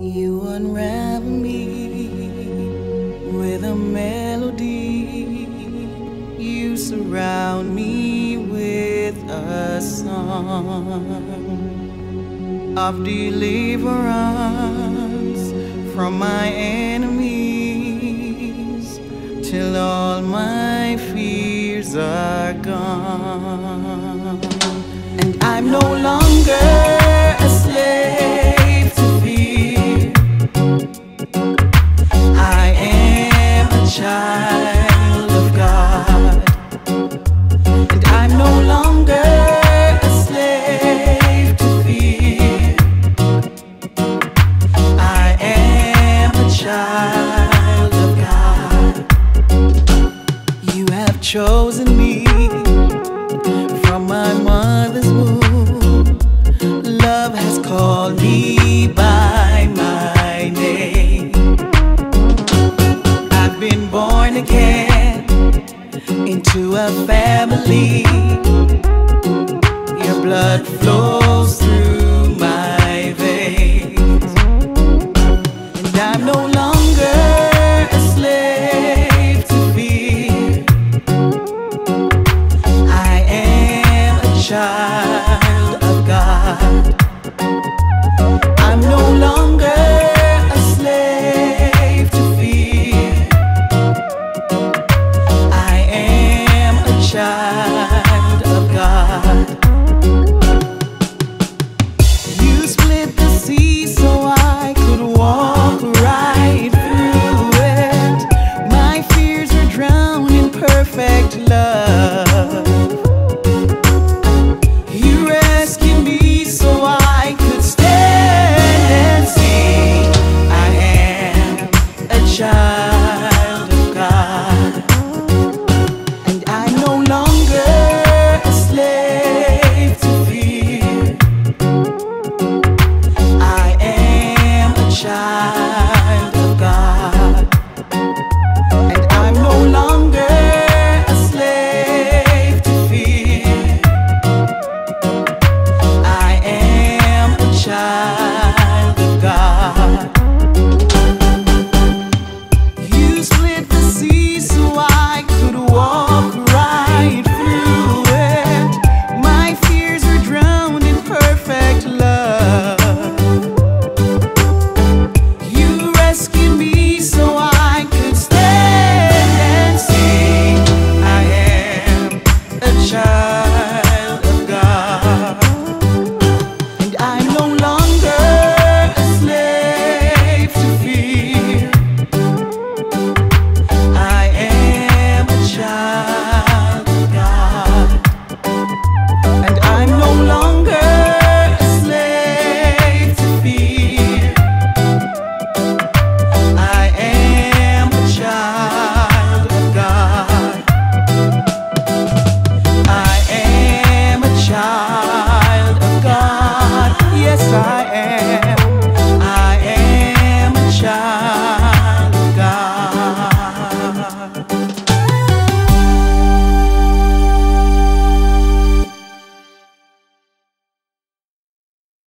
You unravel me with a melody. You surround me with a song of deliverance from my enemies till all my fears are gone. And I'm no longer child of God. And I'm no longer a slave to fear. I am a child of God. You have chosen me from my mother's womb. Love has called me by Your blood flows through my veins. And I'm no longer a slave to fear. I am a child perfect love. sky.